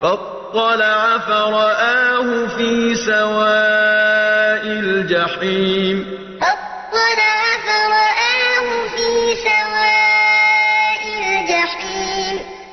فاطلع فرآه في سواء الجحيم.